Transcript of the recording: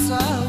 abraço